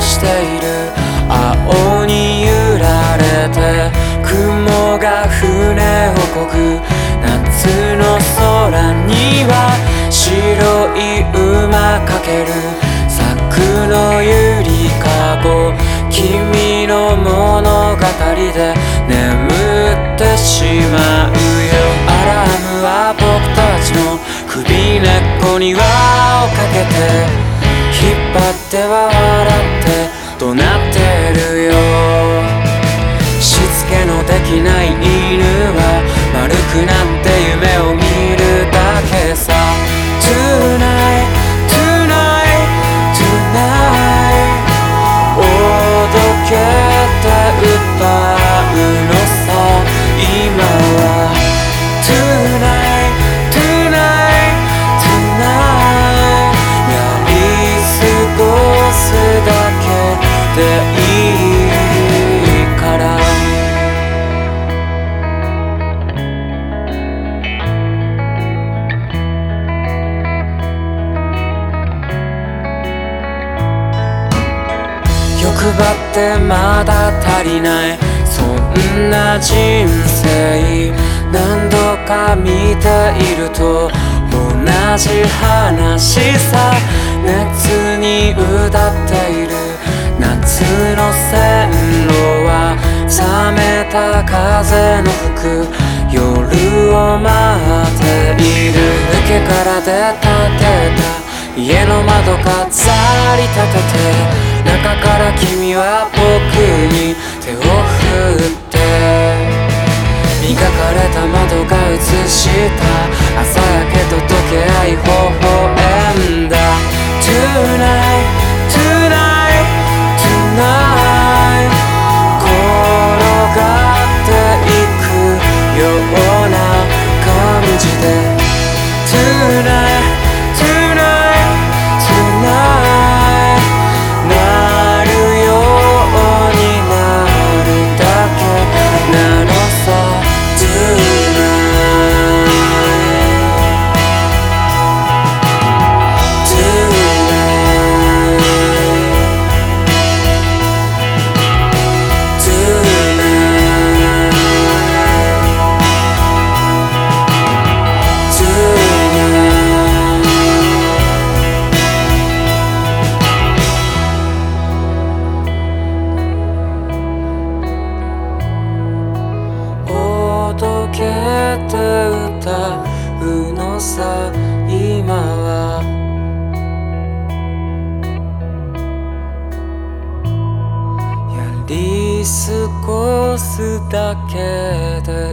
している。青に揺られて雲が船をこぐ。夏の空には白い馬かける。柵のゆりかご。君の物語で眠ってしまうよ。アラームは僕たちの。首根っこに輪をかけて。っ張っては笑って欲張ってまだ足りない。そんな人生何度か見ていると同じ話さ熱に歌っている。夏の線路は冷めた風の吹く。夜を待っている。池から出たてた。家の窓飾り立てて中から君は僕に手をて歌うのさ今は。やり過ごすだけで